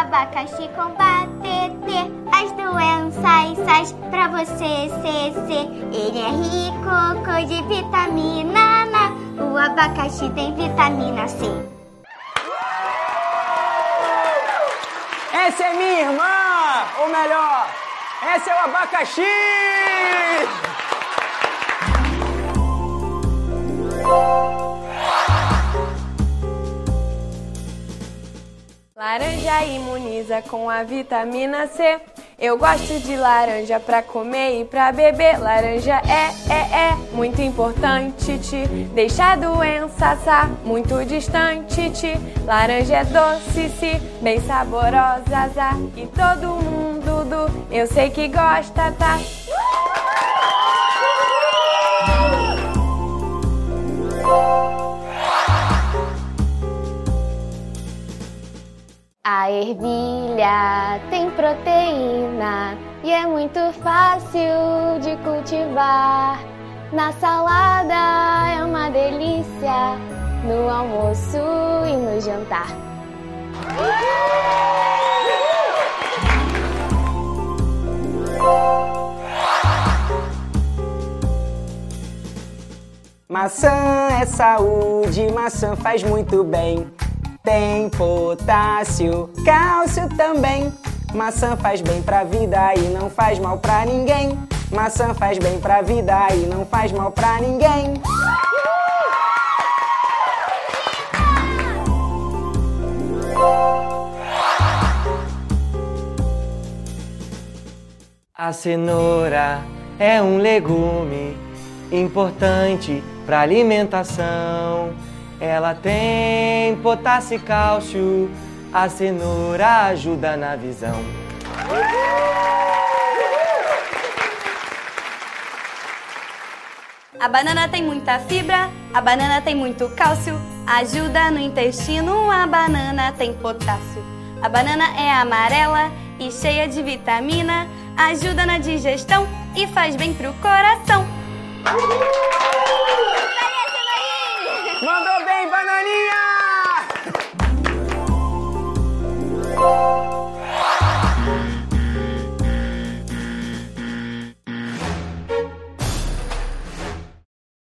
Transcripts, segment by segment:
Abacaxi combate as doenças pra você ser. Ele é rico com de vitamina na. O abacaxi tem vitamina C. Essa é minha irmã! Ou melhor, essa é o abacaxi! Laranja imuniza com a vitamina C. Eu gosto de laranja pra comer e pra beber. Laranja é, é, é muito importante. Te deixa a doença assar muito distante. Te. Laranja é doce, se bem saborosa. Zá. E todo mundo do eu sei que gosta, tá? A ervilha tem proteína e é muito fácil de cultivar. Na salada é uma delícia, no almoço e no jantar. Maçã é saúde, maçã faz muito bem. Tem potássio, cálcio também. Maçã faz bem pra vida e não faz mal pra ninguém. Maçã faz bem pra vida e não faz mal pra ninguém. A cenoura é um legume importante para alimentação. Ela tem potássio e cálcio. A cenoura ajuda na visão. A banana tem muita fibra, a banana tem muito cálcio, ajuda no intestino, a banana tem potássio. A banana é amarela e cheia de vitamina, ajuda na digestão e faz bem pro coração. Bem, bananinha!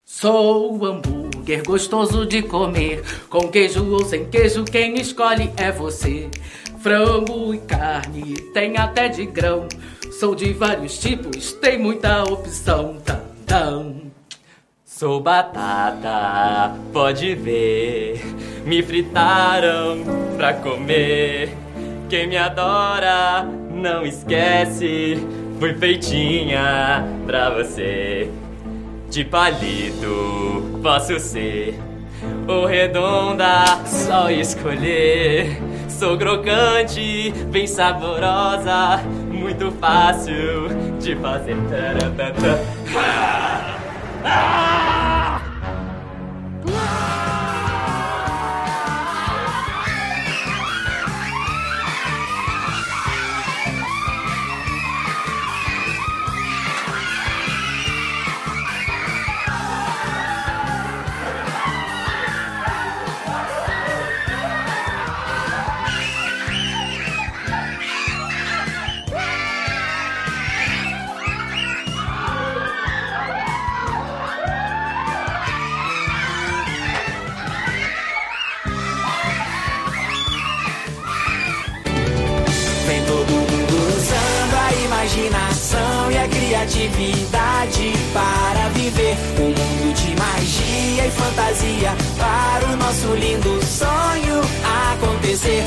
Sou o hambúrguer gostoso de comer, com queijo ou sem queijo, quem escolhe é você. Frango e carne, tem até de grão. Sou de vários tipos, tem muita opção. Tam, tam. Sou batata, pode ver. Me fritaram pra comer. Quem me adora, não esquece. Fui feitinha pra você. De palito, posso ser. Ou redonda, só escolher. Sou crocante, bem saborosa. Muito fácil de fazer. A criatividade para viver um mundo de magia e fantasia para o nosso lindo sonho acontecer.